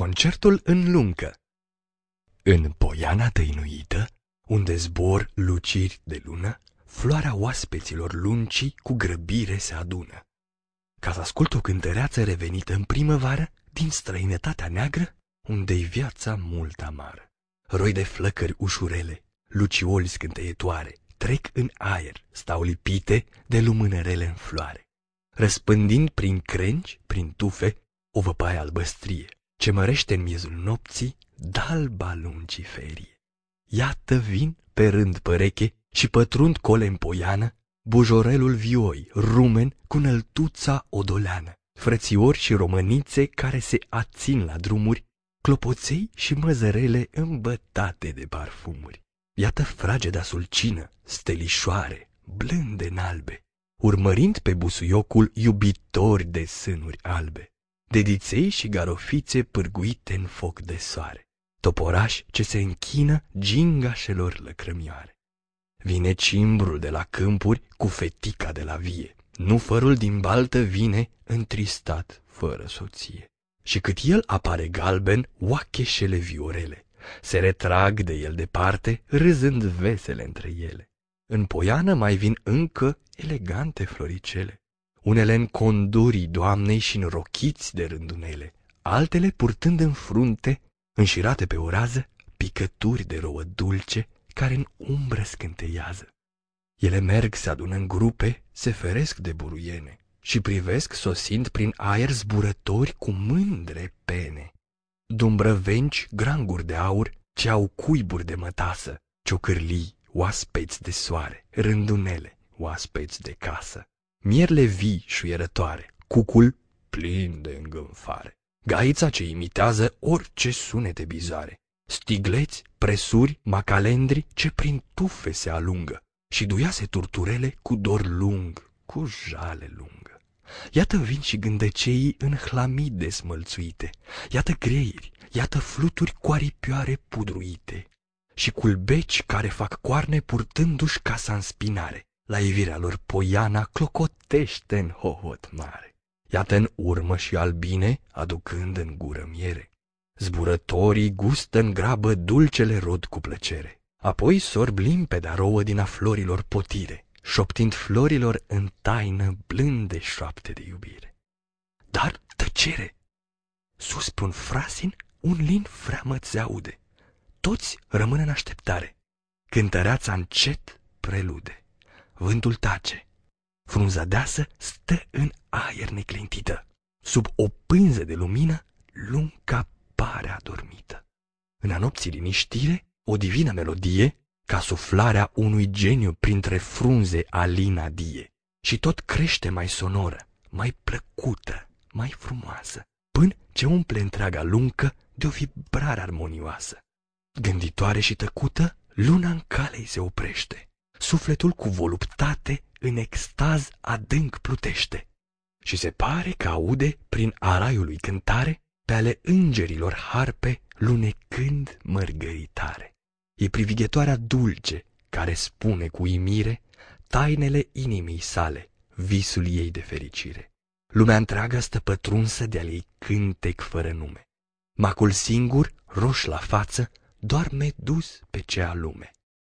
Concertul în luncă În poiana tăinuită, unde zbor luciri de lună, Floarea oaspeților luncii cu grăbire se adună. Ca să ascult o cântăreață revenită în primăvară, Din străinătatea neagră, unde-i viața mult amară. Roi de flăcări ușurele, lucioli scânteietoare, Trec în aer, stau lipite de lumânărele în floare, Răspândind prin crengi, prin tufe, o văpaie albăstrie, ce mărește în miezul nopții dalba lungii ferie. Iată vin pe rând păreche și pătrund cole în poiană, bujorelul vioi, rumen cu năltuța odoleană, frățiori și romănițe care se ațin la drumuri, clopoței și măzărele îmbătate de parfumuri. Iată frageda sulcină, stelișoare, blânde în albe, urmărind pe busuiocul iubitori de sânuri albe dediței și garofițe pârguite în foc de soare, toporași ce se închină gingașelor lăcrămioare. Vine cimbrul de la câmpuri cu fetica de la vie, nufărul din baltă vine întristat fără soție. Și cât el apare galben, oacheșele viorele, se retrag de el departe, râzând vesele între ele. În poiană mai vin încă elegante floricele, unele în condurii doamnei și în rochiți de rândunele, altele purtând în frunte, înșirate pe o rază, picături de rouă dulce care în umbră scânteiază. Ele merg, se adună în grupe, se feresc de buruiene și privesc sosind prin aer zburători cu mândre pene. Dumbrăvenci, granguri de aur, ce au cuiburi de mătasă, ciocârlii, oaspeți de soare, rândunele, oaspeți de casă mierle vii șuierătoare, cucul plin de îngânfare, gaița ce imitează orice sunete bizare, stigleți, presuri, macalendri ce prin tufe se alungă și duiase turturele cu dor lung, cu jale lungă. Iată vin și gândăceii în hlamii desmălțuite, iată greieri, iată fluturi cu aripioare pudruite. Și culbeci care fac coarne purtându-și casa în spinare, la ivirea lor poiana clocotește în hohot mare. Iată în urmă și albine, aducând în gură miere. Zburătorii gustă în grabă dulcele rod cu plăcere. Apoi sorb limpedea rouă din a florilor potire, șoptind florilor în taină blânde șoapte de iubire. Dar tăcere! Sus pe un frasin, un lin freamăt se aude. Toți rămân în așteptare. Cântăreața încet prelude. Vântul tace. Frunza deasă stă în aer neclintită. Sub o pânză de lumină, lunca pare adormită. În a nopții liniștire, o divină melodie, ca suflarea unui geniu printre frunze alina die. Și tot crește mai sonoră, mai plăcută, mai frumoasă, până ce umple întreaga luncă de o vibrare armonioasă. Gânditoare și tăcută, luna în calei se oprește sufletul cu voluptate în extaz adânc plutește și se pare că aude prin araiului cântare pe ale îngerilor harpe lunecând mărgăritare. E privighetoarea dulce care spune cu imire tainele inimii sale, visul ei de fericire. Lumea întreagă stă pătrunsă de-al ei cântec fără nume. Macul singur, roș la față, doarme dus pe cea lume.